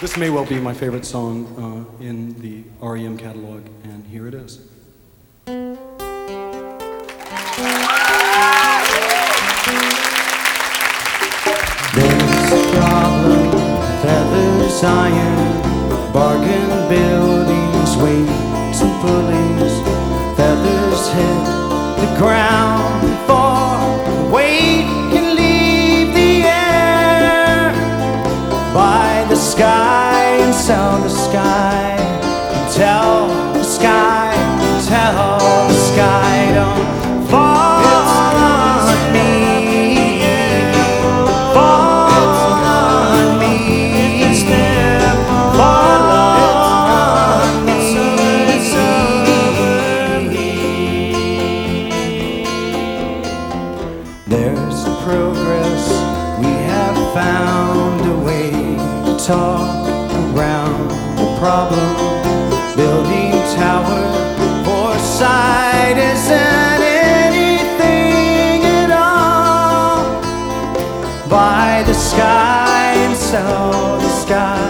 This may well be my favorite song uh, in the REM catalog, and here it is. There's a problem, feathers, iron, bargain buildings, weights and pulleys. Feathers hit the ground sky, tell the sky, tell the sky, don't fall on me. Fall on me. Fall on me. There's progress. We have found a way to talk problem. Building tower foresight isn't anything at all buy the sky and sell the sky.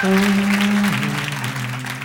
You.